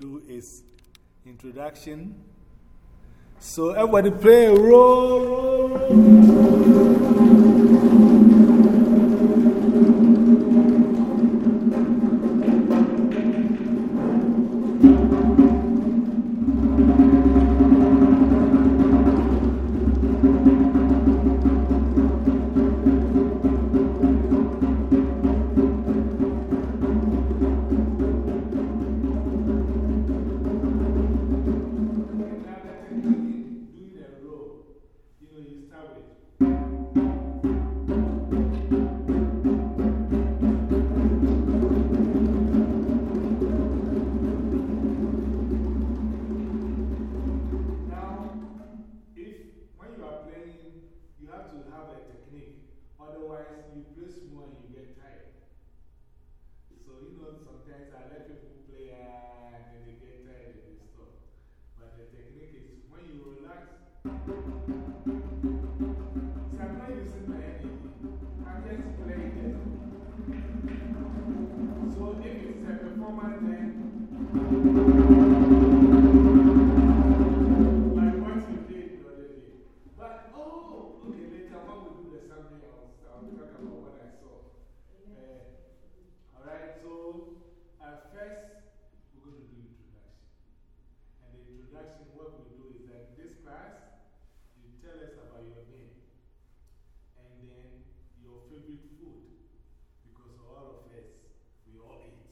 do is introduction. So everybody play roll, roll, roll. you place and you get tired. So, you know, sometimes I let people play ah, and then they get tired and they stop. But the technique is when you relax, so I'm not using my energy, I'm just playing it. So, if it's a performance, then. I'm talking about what I all right, so at first, we're going to do introduction. And the introduction, what we do is that in this class, you tell us about your name and then your favorite food because all of us, we all eat.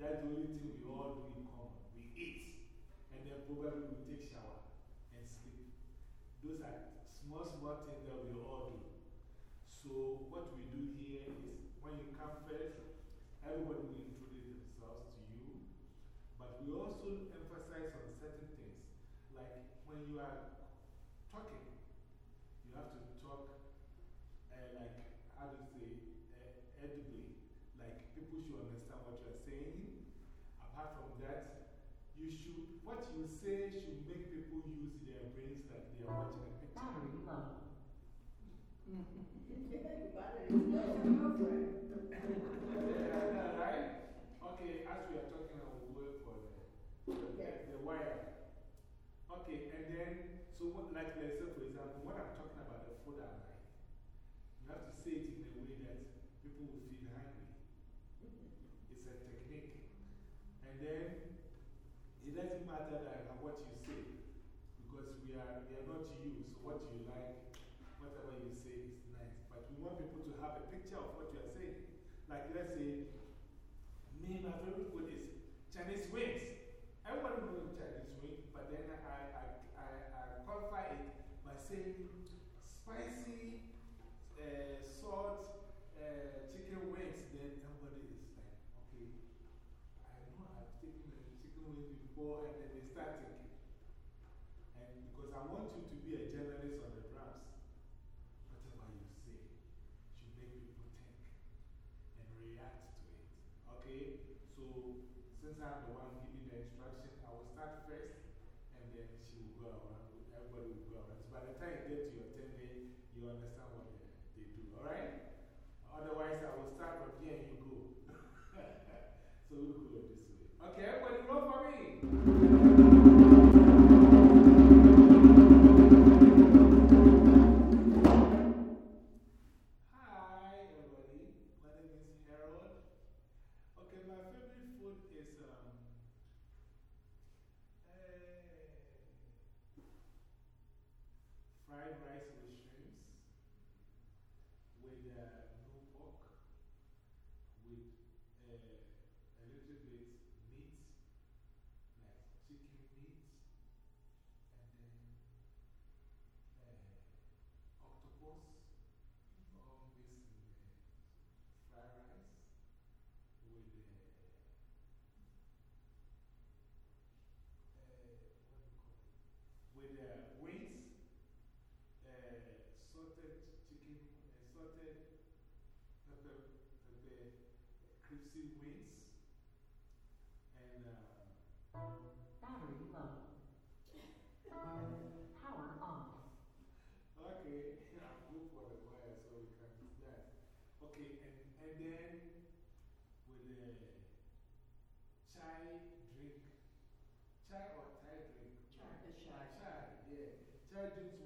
That's the only thing we all do in common. We eat. And then probably we take shower and sleep. Those are small, small things that we all do. So what we do here is when you come first, everybody will introduce themselves to you. But we also emphasize on certain things. Like when you are talking, you have to talk uh, like, how do you say, uh, edibly. Like people should understand what you are saying. Apart from that, you should, what you say should make people use their brains that they are watching a picture. Okay, as we are talking, I the, wire. Okay, and then, so what, like, let's for example, when I'm talking about the food I like, you have to say it in the way that people will feel happy. It's a technique. And then, it doesn't matter that, like, what you say, because we are, we are not you, so what you like, whatever you say you want people to have a picture of what you are saying. Like, let's say, me, my favorite food is Chinese wings. Everybody knows Chinese wings, but then I, I, I, I qualify it by saying spicy, uh, salt, uh, chicken wings. Then everybody is like, okay, I know I've taken chicken wings before, and then they start thinking. And because I want you to be a journalist on the drums. okay, so since I'm the one giving the instruction, I will start first and then she will go around, everybody will go around. So by the time you get to your 10 day, you understand what they, they do, alright? Otherwise, I will start from here and you go. so we'll go this way. Okay, everybody, for me. Child or child drink? Child, yeah. Child drinks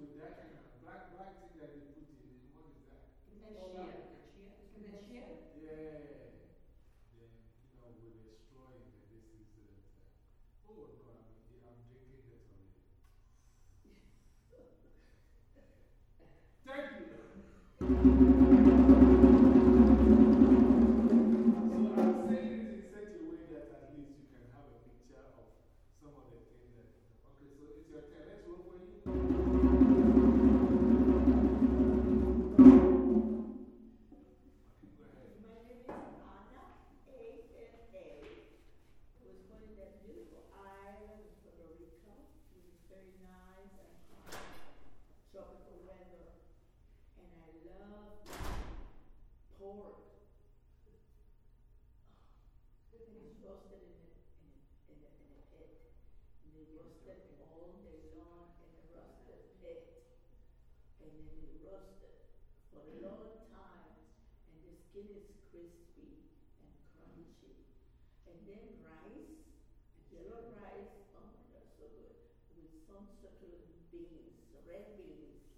some succulent beans, red beans,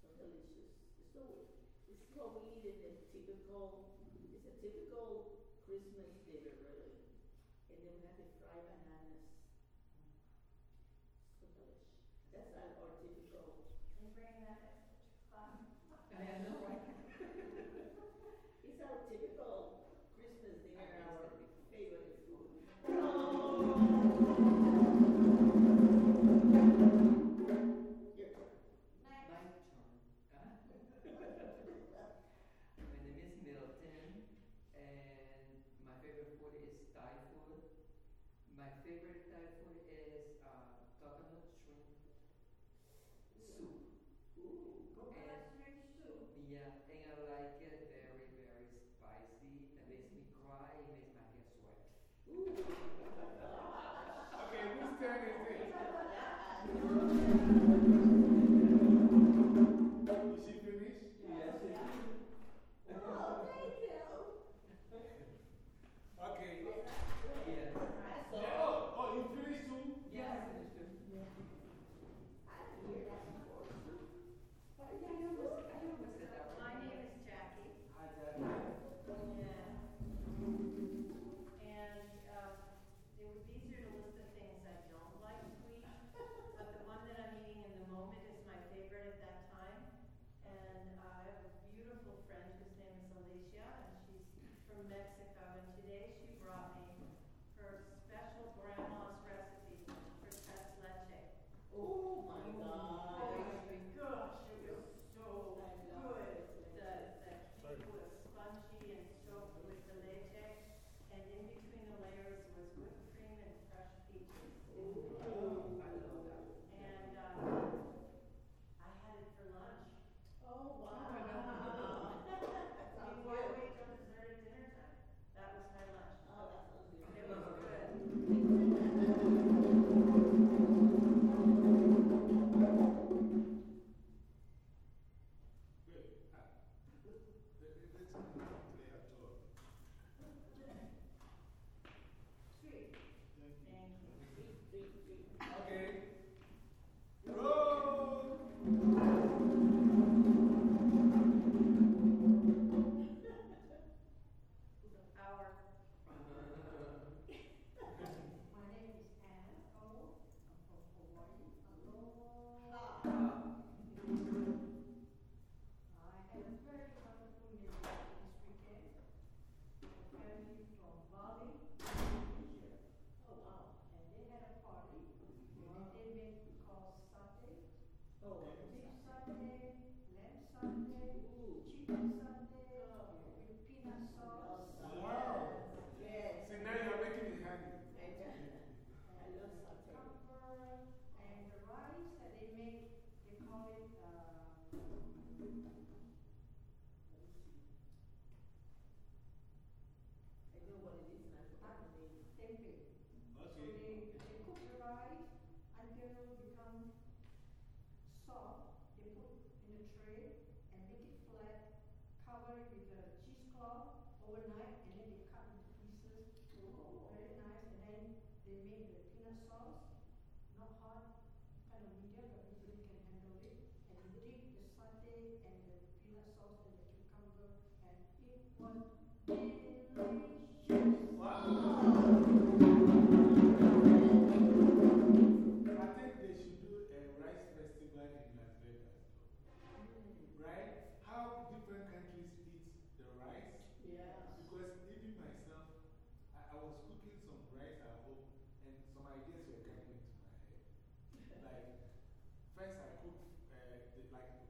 so delicious. So it's what we eat in a typical, it's a typical Christmas dinner really. And then we have the fried bananas. So delicious. That's our, our typical. Can you bring that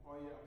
Oh yeah.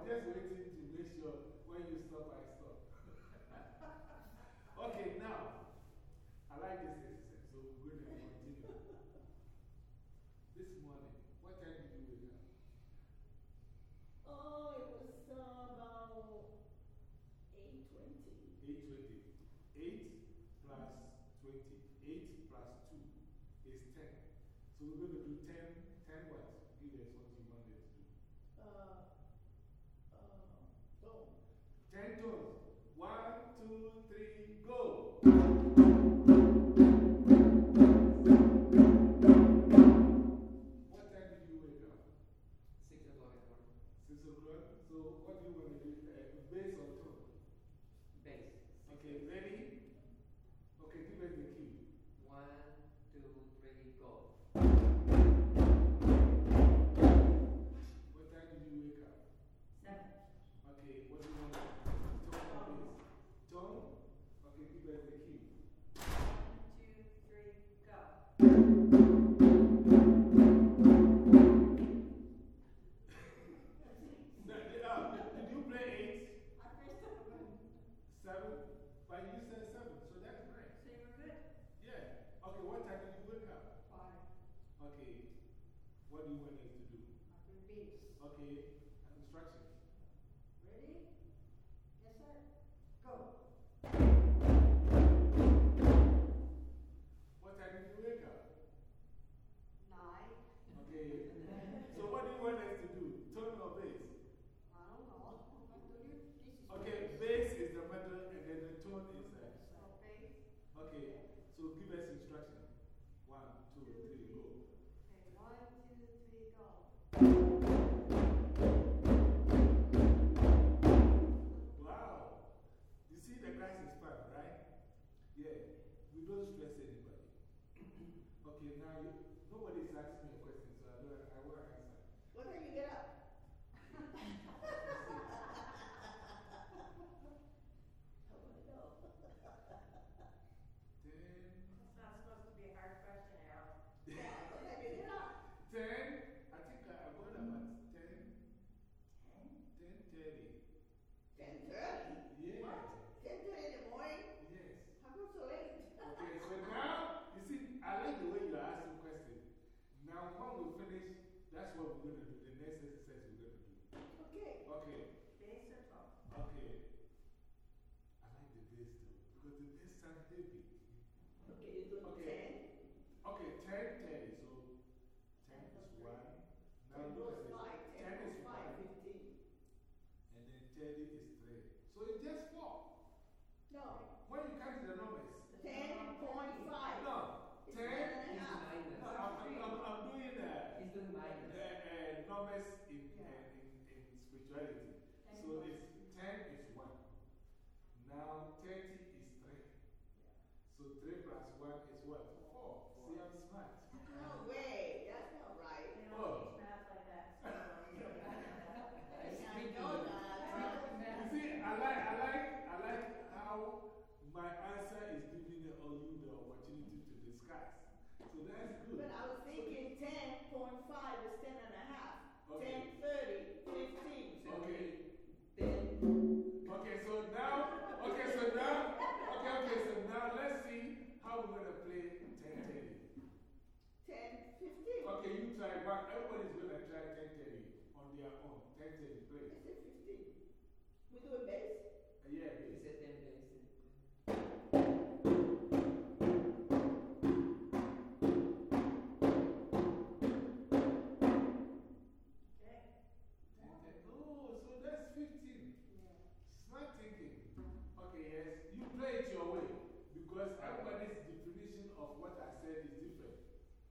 was just waiting to make sure when you stop, I stop. okay, now, I like this exercise, so we're going to continue. this morning, what time did you wake up? Oh, it was about 8.20. 8.20. 8 plus 20. 8 plus 2 is 10. So we're going to do 10.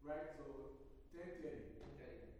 Right? So 10 30. day. 30.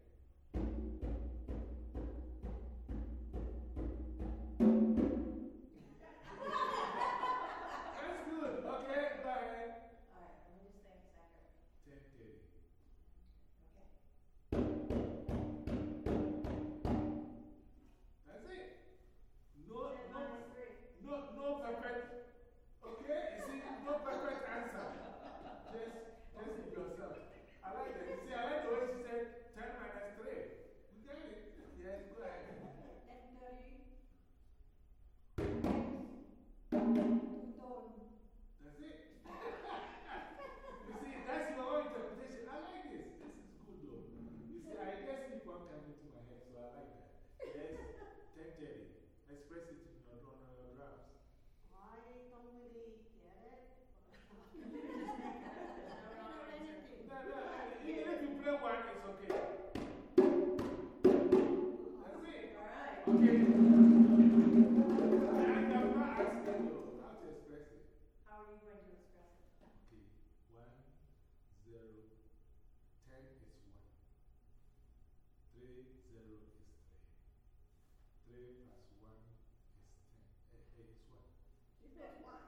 3, 0 is 3. 3 plus 1 is 10. Eh, eh, is what?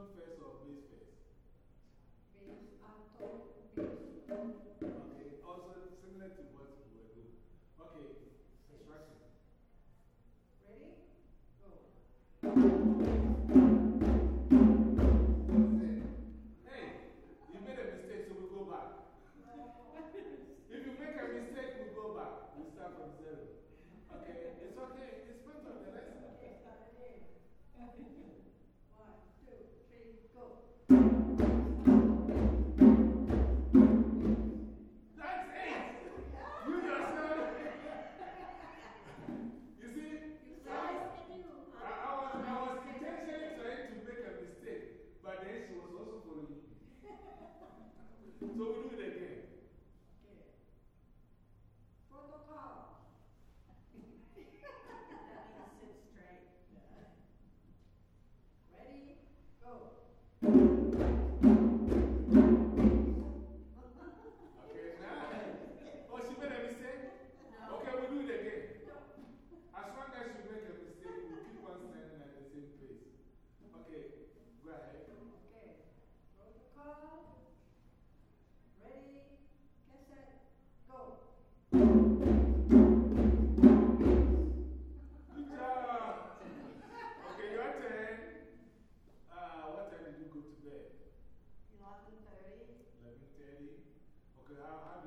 Tone first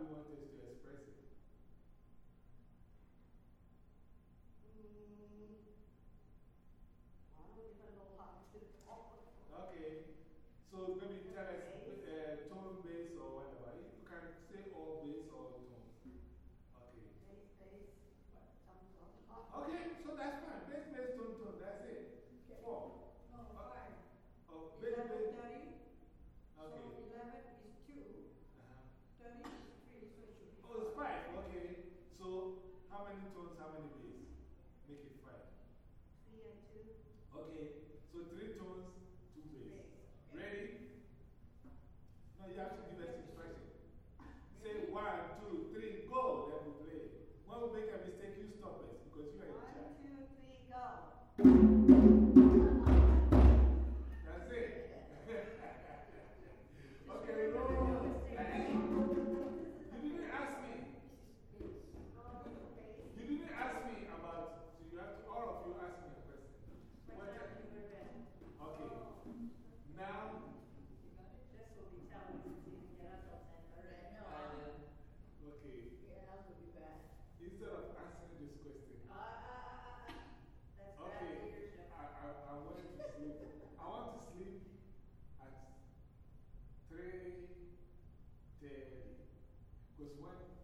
we want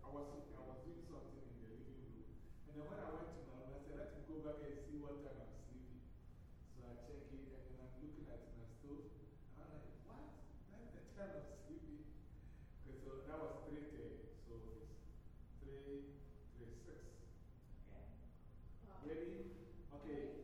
I was, I was doing something in the living room. And then when I went to my room, I said, let me go back and see what time I'm sleeping. So I check it, and then I'm looking at my stove. And I'm like, what? That's the time I'm sleeping. Okay, so that was 3.30. So it's 3, 3, 6. Okay. Wow. Ready? Okay.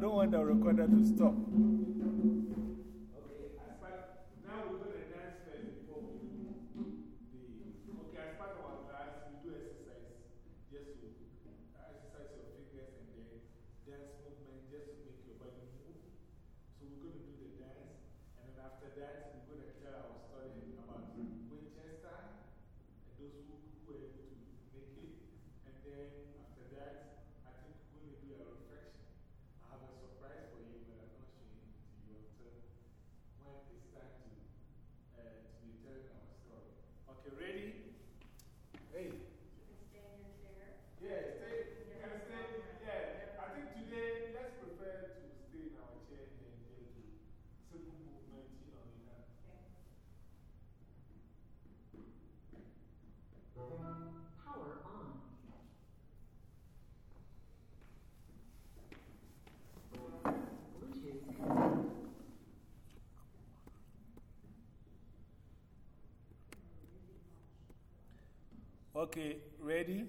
don't want the recorder to stop. Okay, ready?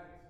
Amen.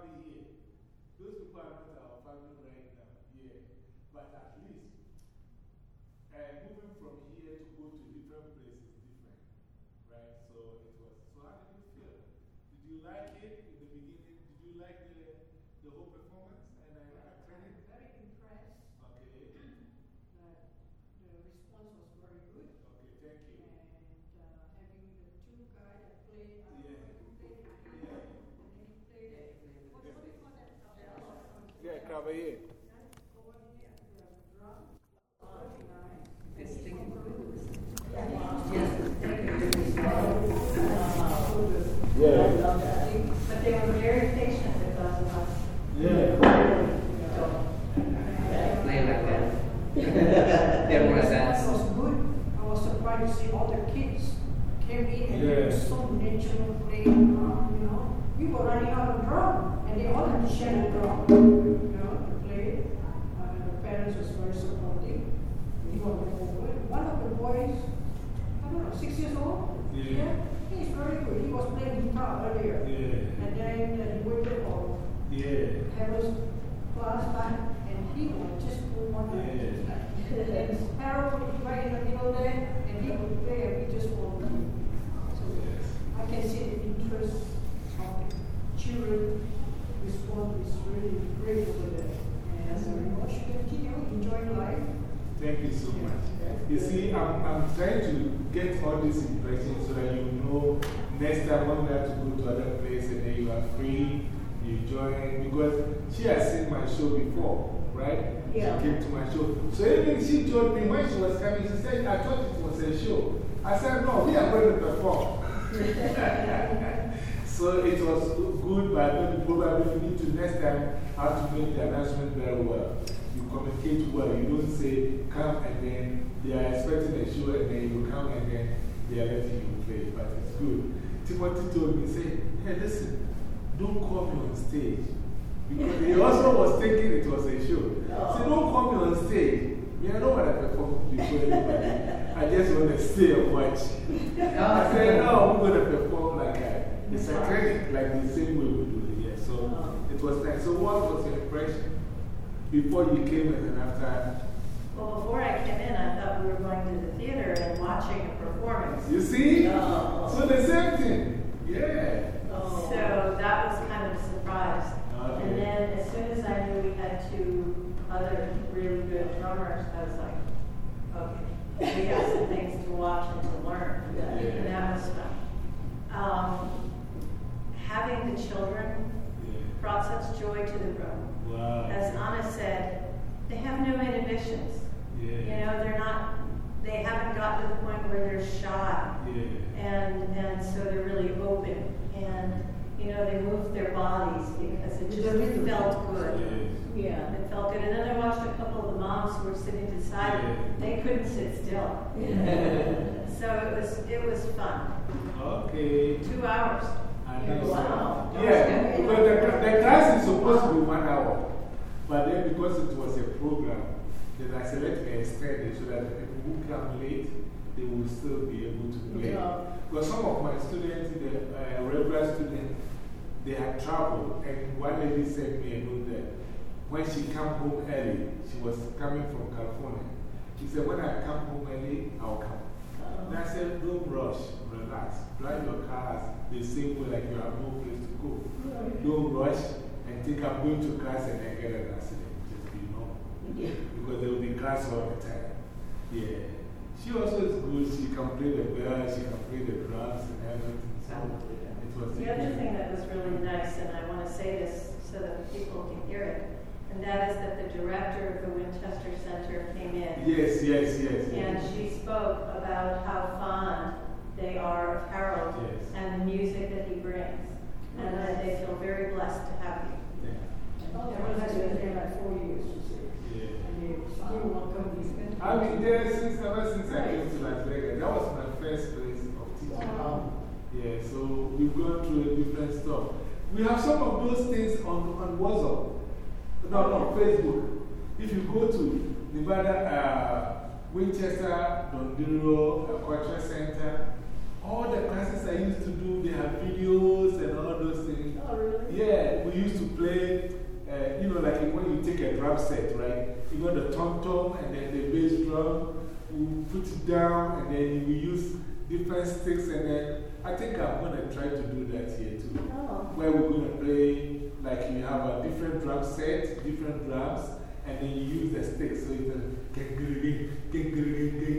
Family here. Those people are not our family right now, yeah. But at least uh, moving from here to go to different places is different, right? So it was, so how did you feel? Did you like it in the beginning? Did you like the, the whole performance and uh, training? I'm very impressed. Okay, that the response was very good. okay, thank you. And uh, having the two guys that play, uh, Yeah. who played the piano, and then he played Yeah, the, he played what, what do you call that? Uh, Yeah, Cavalier. Over here, the drum. It's sticking blues. Yeah. Yes, thank you. Yeah. But they were very patient with us of us. Yeah. Play like that. There was It was good. I was surprised to see all the kids came in and they were so natural playing drum, you know. We were running out of drum and they all had to share the drum, you know, to play. Uh, the parents was very supportive. He was over. One of the boys, I don't know, six years old? Yeah. He's very good. He was playing guitar earlier. Yeah. And then uh, he waited for Yeah. Harold's class time and he would just go on and Yeah. and Harold would be right in the middle there, and he would play, and we just walk. So I can see the interest of the children respond is really great over there. And uh, we should continue enjoying life. Thank you so much. You see, I'm, I'm trying to get all these impressions so that you know next time when we have to go to other place and then you are free, you join. Because she has seen my show before, right? Yeah. She came to my show. So even she told me when she was coming, she said, I thought it was a show. I said, no, we are going to perform. so it was good, but probably you need to next time how to make the announcement very well. Communicate well. You don't say, come and then they are expecting a show and then you come and then they are letting you play. But it's good. Timothy told me, say, hey, listen, don't call me on stage. Because he also was thinking it was a show. Say, don't call me on stage. Yeah, I don't want to perform before anybody. I just want to stay and watch. I said, no, I'm going to perform like a, it's a clinic, like the same way we do it here. So it was nice. So, what was your impression before you came in and after? Well, before I came in, I thought we were going to the theater and watching a performance. You see? Oh. So, the same thing. Yeah. Oh. So that was kind of a surprise. Okay. And then as soon as I knew we had two other really good drummers, I was like, okay, we got some things to watch and to learn. Yeah. And that was fun. Um, having the children brought such joy to the room. Wow. As Anna said, they have no inhibitions. You know, they're not, they haven't gotten to the point where they're shy. Yeah. And, and so they're really open. And, you know, they moved their bodies because it just felt good. Yeah. Yeah. It felt good. And then I watched a couple of the moms who were sitting beside me. They couldn't sit still. So it was, it was fun. Okay. Two hours. I know. Wow. Yeah, because the, the class is supposed to be one hour. But then because it was a program, then I said, let me extend it so that people who come late, they will still be able to play. Yeah. Because some of my students, the uh, regular students, they had trouble. And one lady sent me a note that when she came home early, she was coming from California. She said, when I come home early, I'll come. And I said, don't rush, relax. Drive your cars the same way like you have no place to go. Don't rush and think I'm going to class and then get an accident. Just be normal. Yeah. Because there will be class all the time. Yeah. She also is good. She can play the bell, she can play the drums and everything. So it was The other thing that was really nice, and I want to say this so that people can hear it, and that is that the director of the Winchester Center came in. Yes, yes, yes. And yes. she spoke about how fond they are of Harold Yes. and the music that he brings. And that they feel very blessed to have you. Yeah. Everyone has been there like four years. Yeah. And they welcome. I've been there since ever since I came to Las Vegas. That was my first place of teaching. Wow. Yeah, so we've gone through a different stuff. We have some of those things on, on WhatsApp. No, no, Facebook. If you go to Nevada, uh, Winchester, Dondero, uh, Culture Center, all the classes I used to do, they have videos and all those things. Oh, really? Yeah, we used to play, uh, you know, like when you take a drum set, right? You got the tom tom and then the bass drum, we put it down and then we use different sticks and then I think I'm going to try to do that here too. Oh. Where we're going to play, like you have a different drum set, different drums, and then you use the sticks. So it's, a,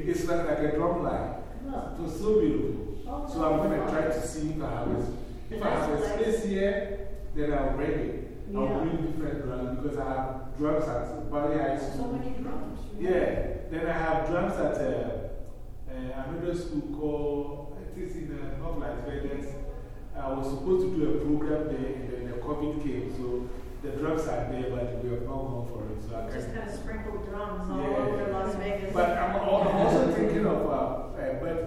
it's like, like a drum line. Oh. It so beautiful. So I'm going to try to see if I have a, if I have a space here, then I'll bring it. I'll Yeah. bring different drums because I have drums at Valley High So many drums. Yeah. Then I have drums at uh, uh, another school called, it is in uh, North Las Vegas. I was supposed to do a program there and then the COVID came. So the drums are there, but we have not gone for it. So I Just kind of sprinkled drums all Yeah. over Las Vegas. But I'm, I'm also thinking of uh,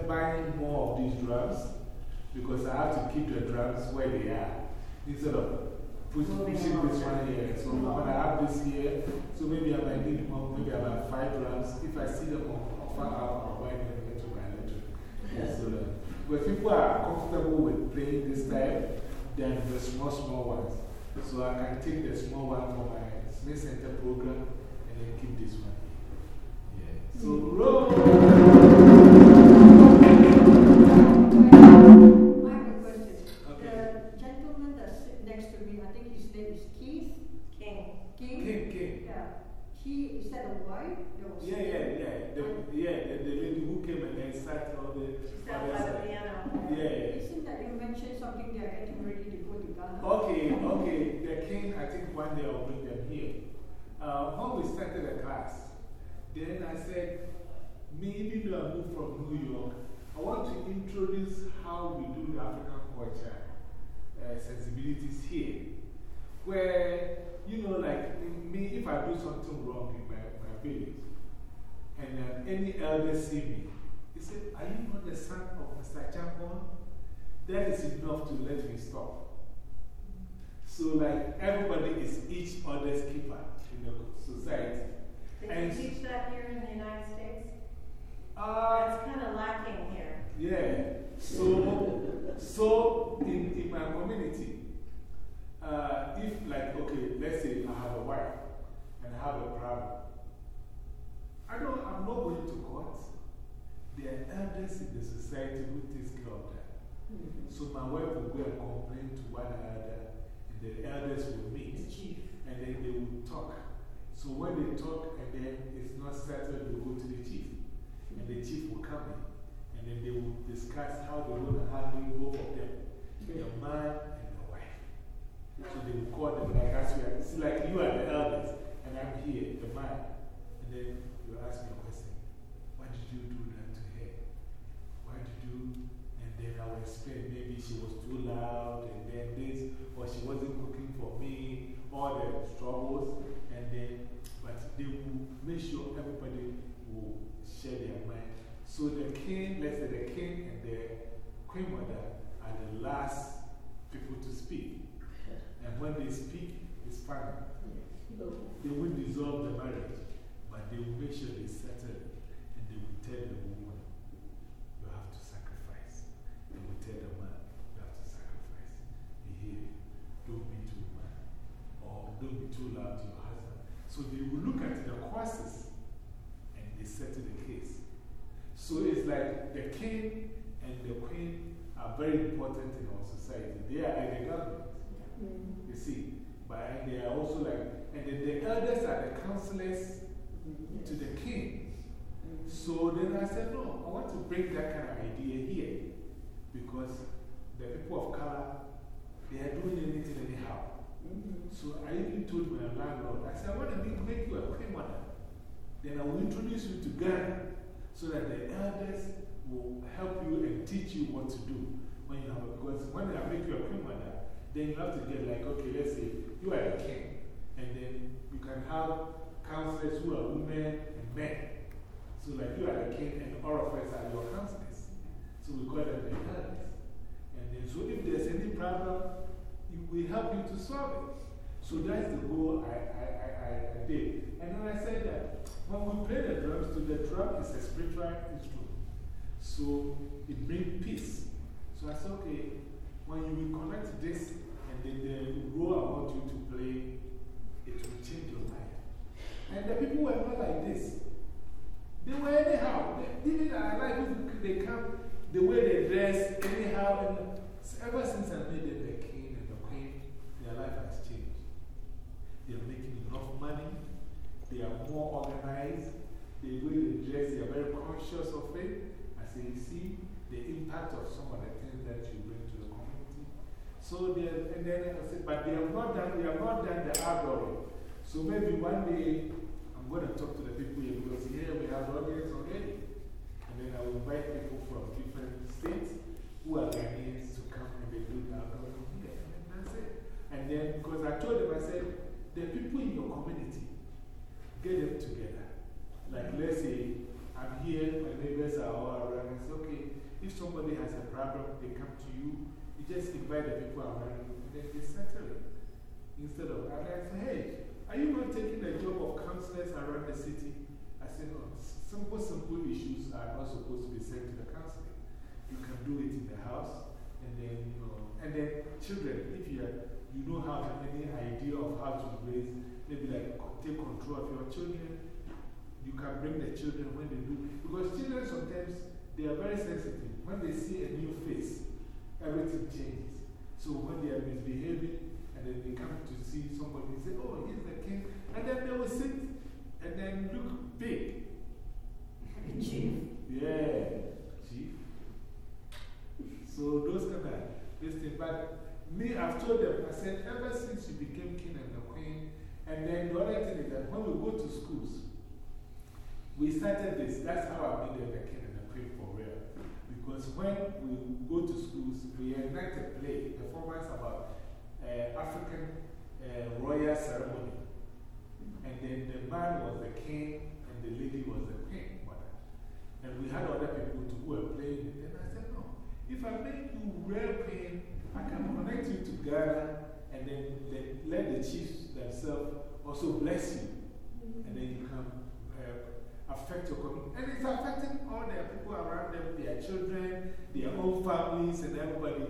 uh, buying more of these drums because I have to keep the drums where they are instead of push, pushing this one here. So when I have this here, so maybe I might need more, maybe I have five drums. If I see them on offer I'll buy them little by little. So that, but people are comfortable with playing this type, then the small, small ones. So I can take the small one for my Smith Center program and then keep this one here. Yeah. So roll. King. Yeah. He, is that a wife? Was Yeah, yeah, yeah. The, yeah, the, the lady who came and then sat on the. She sat the by the piano. Yeah. It seemed that you mentioned something they are getting ready to go to Ghana. Okay, okay. The king, I think one day I'll bring them here. Uh, when we started the class, then I said, even though I moved from New York, I want to introduce how we do the African culture uh, sensibilities here. Where, you know, like me, if I do something wrong in my, my village, and uh, any elder see me, he said, Are you not the son of Mr. Champon? That is enough to let me stop. So, like, everybody is each other's keeper in the society. Did And- you teach that here in the United States? Uh, That's kind of lacking here. yeah. So, so in, in my community, uh, if, like, okay, let's say I have a wife and I have a problem, I don't, I'm not going to court. There are elders in the society who takes care of that. So my wife will go and complain to one another, and the elders will meet. And then they will talk. So when they talk and then it's not settled, they go to the chief. And the chief will come in. And then they will discuss how they're going to handle both of them the man the wife. So they call them like as we are. See, like you are the elders, and I'm here, the man. And then you ask me a question Why did you do that to her? Why did you? And then I will explain maybe she was too loud, and then this, or she wasn't cooking for me, all the troubles. And then, but they will make sure everybody will share their mind. So the king, let's say the king and the queen mother are the last people to speak. And when they speak, it's final. They will dissolve the marriage, but they will make sure they settle it. And they will tell the woman, you have to sacrifice. They will tell the man, you have to sacrifice. Behave. Don't be too mad. Or don't be too loud to your husband. So they will look at the causes and they settle the case. So it's like the king and the queen are very important in our society. They are like the government. You mm. See, but they are also like, and then the elders are the counselors to the king. So then I said, no, I want to bring that kind of idea here because the people of color, they are doing anything anyhow. So I even told my landlord, I said, I want to make, you a queen mother. Then I will introduce you to Ghana so that the elders will help you and teach you what to do when you have a, because when I make you a queen mother, then you have to get like, okay, let's say you are a king, and then you can have counselors who are women and men. So, like, you are the king, and all of us are your counselors. So, we call them the elders. And then, so if there's any problem, we help you to solve it. So, that's the goal I, I, I, I, did. And then I said that when we play the drums, so the drum is a spiritual instrument. So, it brings peace So I said, okay, when you reconnect this then the role I want you to play, it will change your life. And the people were not like this. They were anyhow. They, I like they come, the way they dress, anyhow. And ever since I made them the king and the queen, their life has changed. They are making enough money. They are more organized. The way they dress, they are very conscious of it. I say, you see the impact of some of the things that you bring to the community. So they, and then I said, but they have not done, they have not done the outdooring. So maybe one day I'm going to talk to the people here because here we have audience already. And then I will invite people from different states who are Ghanaians to come and they do the outdooring here. And then that's it. And then, because I told them, I said, the people in your community, get them together. Like, let's say, I'm here, my neighbors are all around. I say, okay, if somebody has a problem, they come to you, you just invite the people around you, and then they settle it. Instead of, and I say, hey, are you not taking the job of counselors around the city? I said, no, simple, simple issues are not supposed to be sent to the counseling. You can do it in the house, and then, you know, and then children, if you, are, you don't have any idea of how to raise, maybe like take control of your children, you can bring the children when they do. Because children sometimes, they are very sensitive. When they see a new face, everything changes. So when they are misbehaving, and then they come to see somebody, say, oh, he's the king. And then they will sit and then look big. Chief. Yeah, chief. So those kind of this thing. But me, I've told them, I said, ever since you became king and the queen, and then the other thing is that when we go to schools, we started this. That's how I made them the king and the queen for real. Because when we go to schools, we enact a play, a performance about uh, African uh, royal ceremony. And then the man was the king and the lady was the queen. And we had other people to, who were playing. And I said, no, if I make you real queen, I can connect you to Ghana and then let, let the chiefs themselves also bless you. And then you uh, affect your community. And it's affecting all the people around them, their children, their own families, and everybody.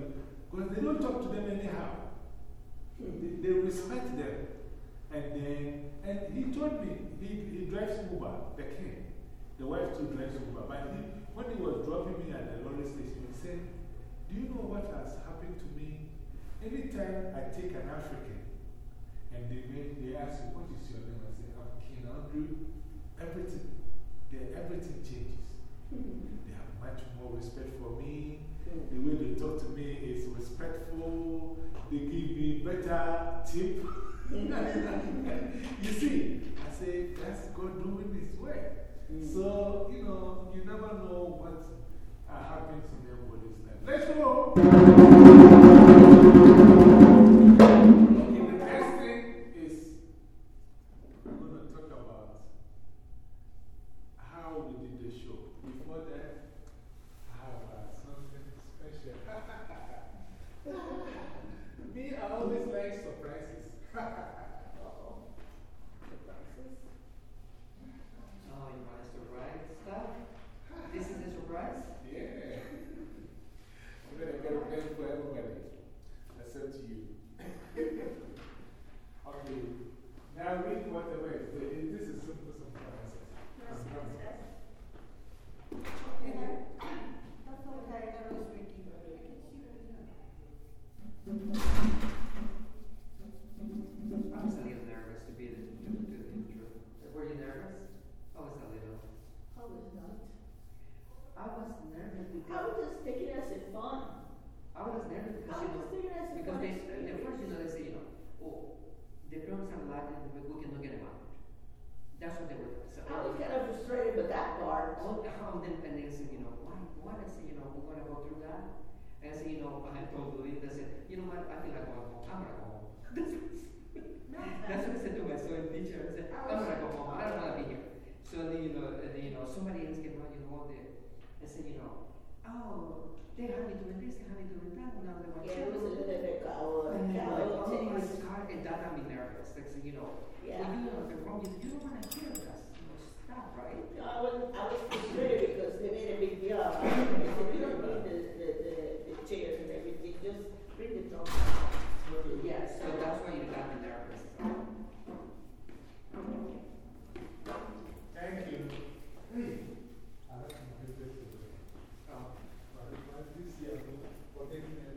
Because they don't talk to them anyhow. They, they respect them. And then, and he told me, he, he drives Uber, the king. The wife too drives Uber. But he, when he was dropping me at the lorry station, he said, Do you know what has happened to me? Anytime I take an African and they, they ask you, What is your name? I say, I'm King Andrew. Everything, everything changes. They have much more respect for me. The way they talk to me is respectful. They give me better tip. you see, I say, that's God doing His work. So, you know, you never know what happens in everybody's life. Let's go. Okay, the next thing is we're going to talk about how we did the show. Before that, I have uh, something special. Me, I always like surprises. Uh-oh. Surprises? Oh, you want us to write stuff? This is a surprise? Yeah. I'm going to get a pen for everybody, except you. okay. Now read what the word is. This is simple surprises. Yes, I'm coming. yes. Okay, that's okay, I was reading. I can see right now. I was a little nervous to be the, to do the intro. Were you nervous? I was a little. I was not. I was nervous I because. was just taking it as a fun. I was nervous because, I you was know, taking it as a because fun they, the experience. first, you know, they say, you know, oh, the programs are Latin, but we cannot get them out. That's what they were. So, I was kind of frustrated with that part. Oh, how and they said, you know, why, why? I said, you know, we're gonna go through that. And I said, you know, I told Louis, I said, you know what, I feel like going home. I'm gonna go home. That's what I said to my son teacher. I said, I'm gonna go home. I don't wanna be here. So then, you know, and then, you know, somebody else came out, you know, they, I said, you know, Oh, they have me doing this, they have me doing that, and I'm like, yeah, it was a little bit of And I'm like, oh, oh my God, and that got me nervous. Like, so, you know, yeah. when you know the wrong, you, you don't want to hear this. You stop, right? No, I was, I was frustrated because they made a big deal. They said, you don't need the, the, the, the chairs and everything, just bring the drum. Yeah, so that's why you got me nervous. Thank you. Amen.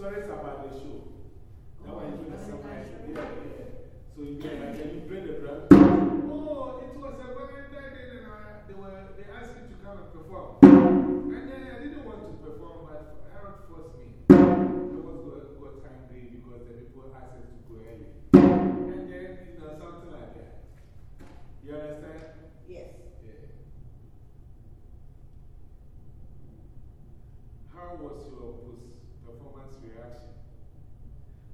Stories about the show. That one you're going to it. Yeah, yeah. So you get like, you play the drum. Oh, it was a very bad day, and uh, they, were, they asked you to come and perform. And then I didn't want to perform, but Harold forced me. I was got, got angry because the people asked us to go early. And then, you know, something like that. You understand? Yes. Yeah. How was your post performance reaction?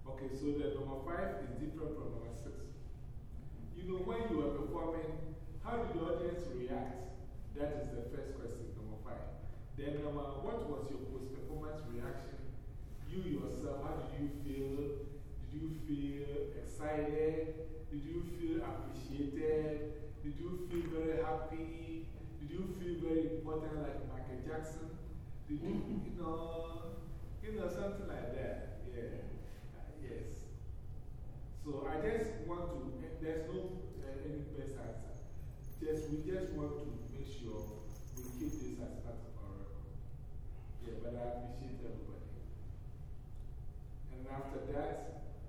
Okay, so the number five is different from number six. You know, when you are performing, how did the audience react? That is the first question, number five. Then, number what was your post performance reaction? You yourself, how did you feel? Did you feel excited? Did you feel appreciated? Did you feel very happy? Did you feel very important like Michael Jackson? Did you, you know, you know, something like that? Yeah. Yes. So I just want to, there's no uh, any best answer. Just, we just want to make sure we keep this as part of our record. Yeah, but I appreciate everybody. And after that,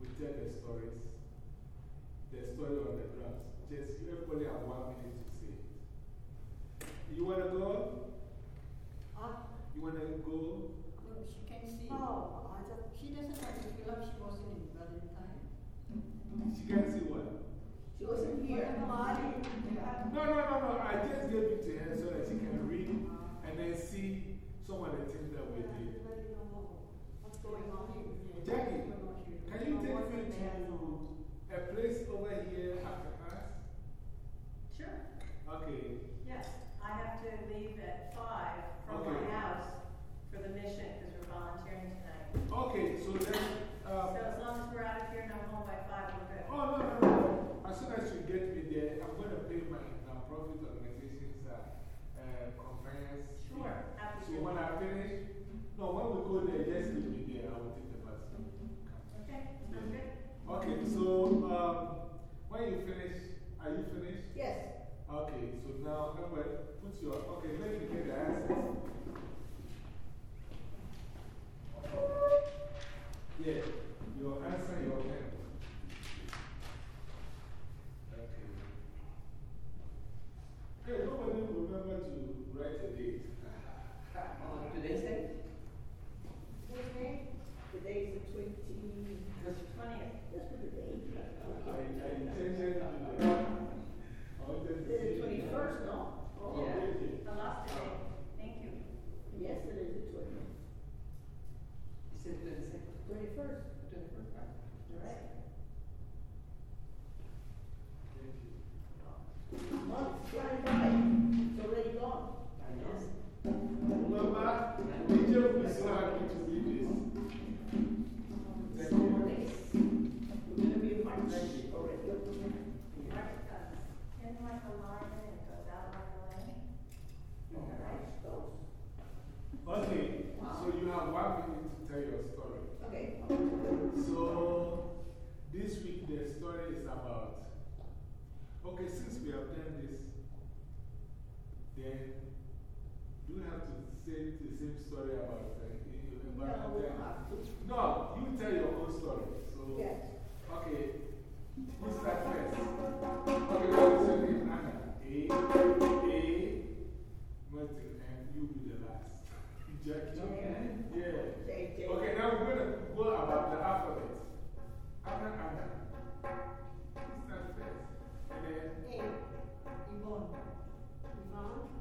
we tell the stories. The story on the drums. Just everybody have one minute to say it. You want to go? Ah, You want to go? Well, she can see. Oh, I thought she doesn't have to feel like she wasn't in Valentine. She can't see what? She wasn't here. Body. No, no, no, no. I just gave it to her so that she can read and then see some of the things that we did. What's going on here? Jackie, can you take me to a place over here after class? Sure. Okay. Yes, I have to leave at five from my house for the mission because we're volunteering tonight. Okay, so then. Um, So as long as we're out of here and I'm home by five, we're good. oh, no, no, no. As soon as you get me there, I'm going to pay my nonprofit organization's uh, uh, conference. Sure, happy So when I finish, no, when we go there, just leave me there. I will take the bus. Okay, sounds good. Okay, so um, when you finish, are you finished? Yes. Okay, so now, number, put your, okay, let me get the answers. Yeah, your answer, your pen. Okay. Hey, nobody will remember to write a date. Today's it? Today is the twenty. Twentieth. Let's put the date. I, I intended to do that. I wanted to The see. Twenty-first. Twenty-first, right? By, it's already gone. To this. Thank you. We're gonna be in March already. March like a lion goes out like. All right. Okay, so you have one minute tell your story. Okay. So, this week the story is about. Okay, since we have done this, then don't have to say the same story about uh. No, you tell your own story. So, yes. okay, who starts first? Okay, what is your name? Anna. A, A. Jackie. Yeah. yeah. Okay, now we're going to go about the alphabet. Anna, Anna. Who's that first? And then? A. Yvonne. Yvonne.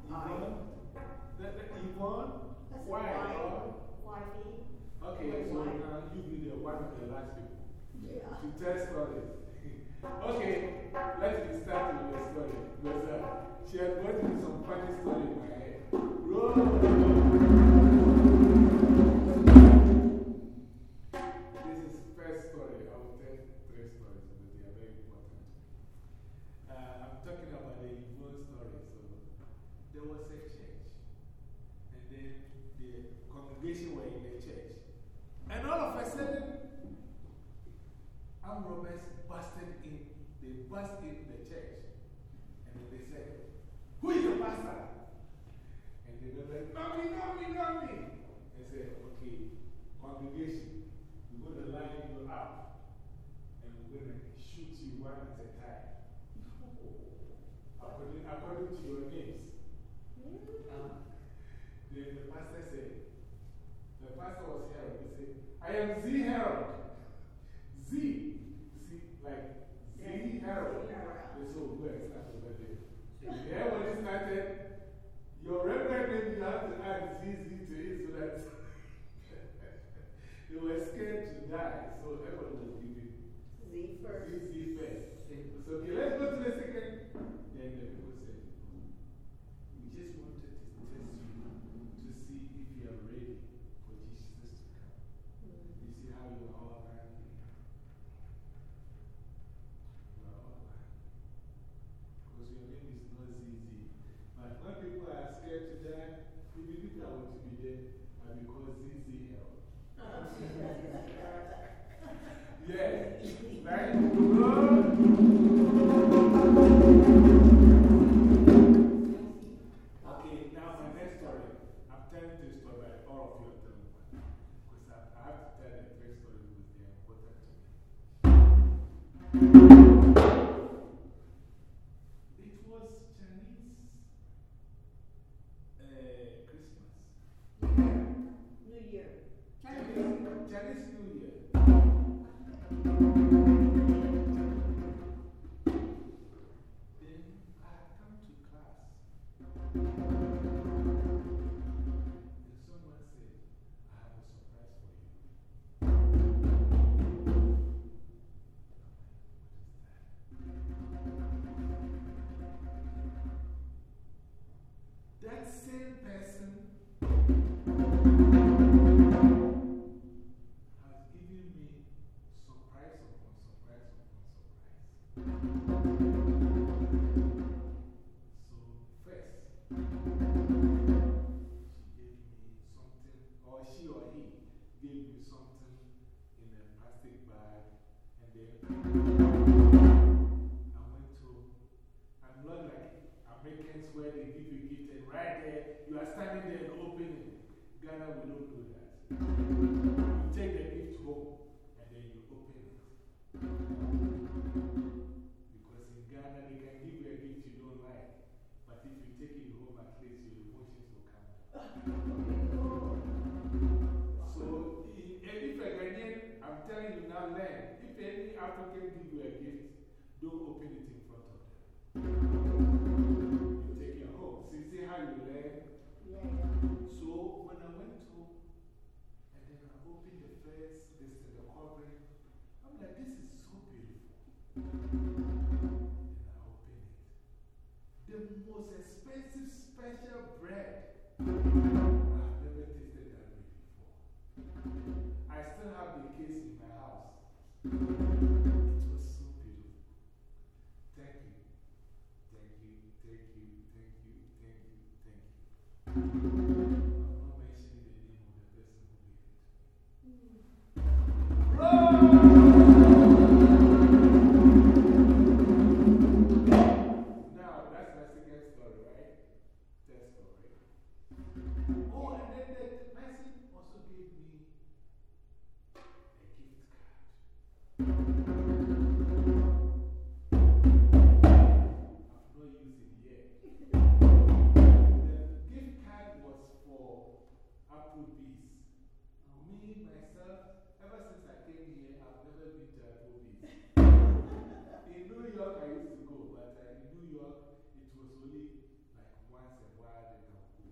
only like once a while they go.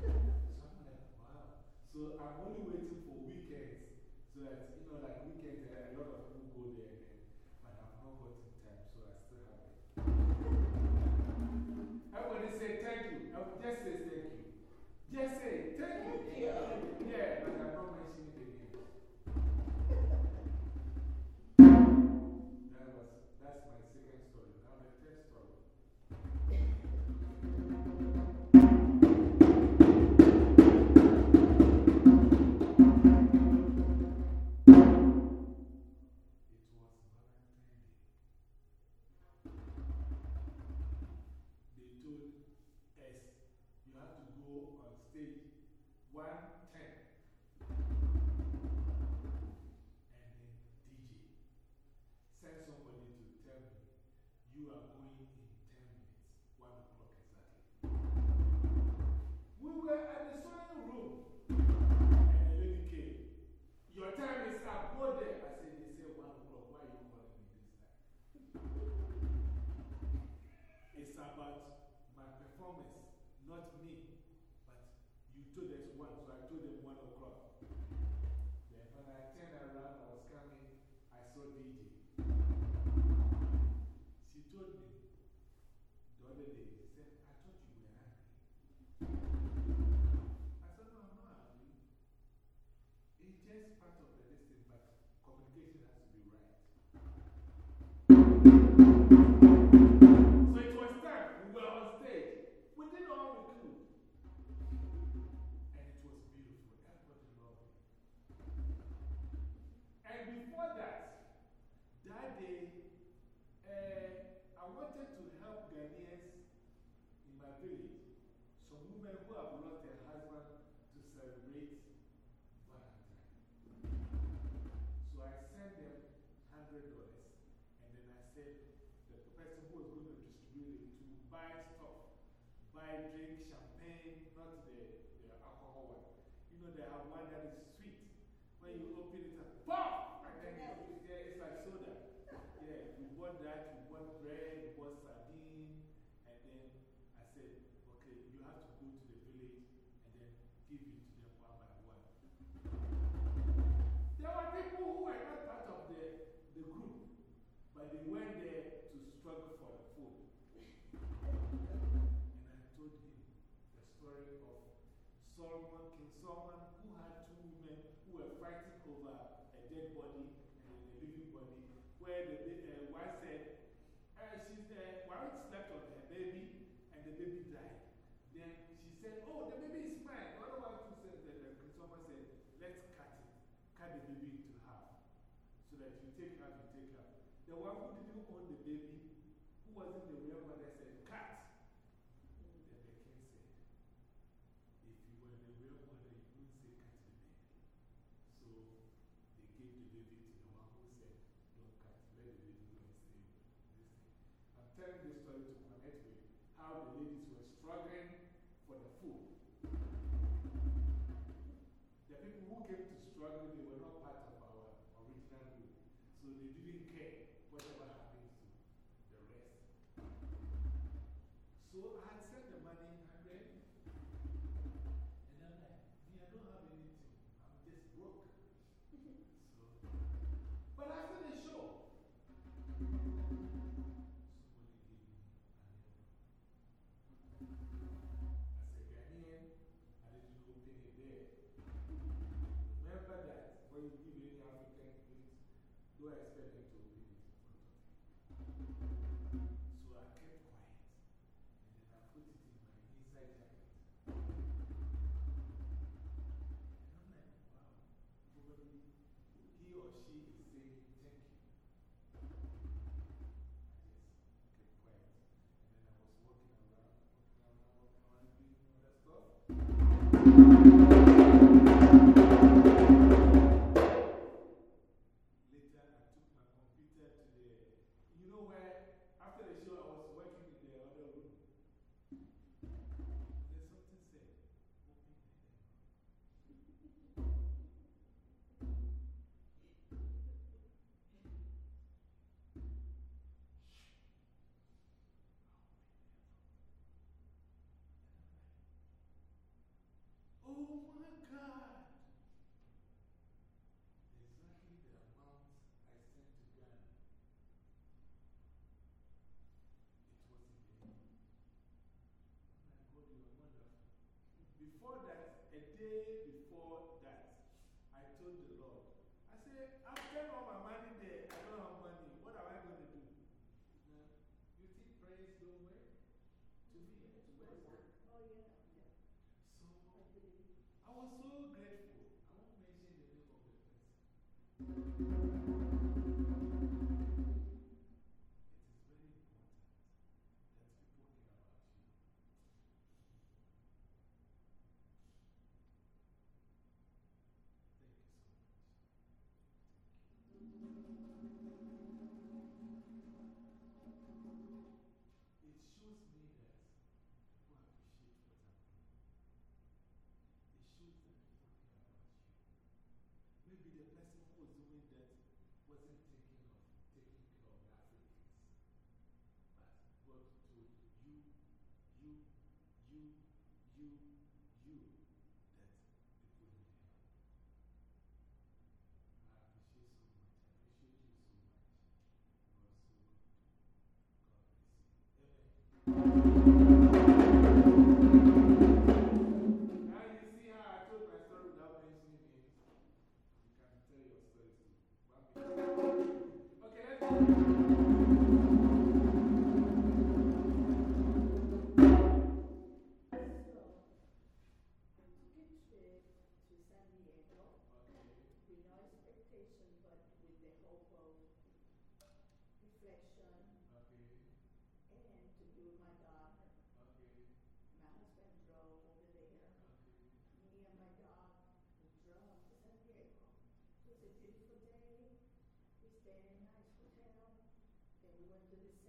So I'm like, wow. So I'm only waiting for weekends so that, you know, like weekends, a lot of people go there and but I've not gotten time, so I still have it. Everybody say thank you. Just say thank you. Just say thank you. with thee. telling this story to connect with how the ladies were struggling for the food. The people who came to struggle, they were not was so grateful. I won't mention the name of the person. you, you, that they put me there. I appreciate so much. I appreciate you so much. You are so good. God bless you. Amen.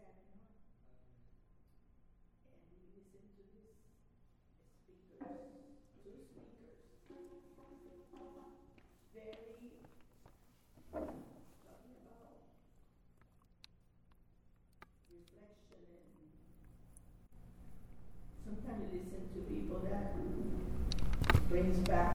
Sometimes you and we listen to this two speakers, very talking about reflection and sometimes listen to people that brings back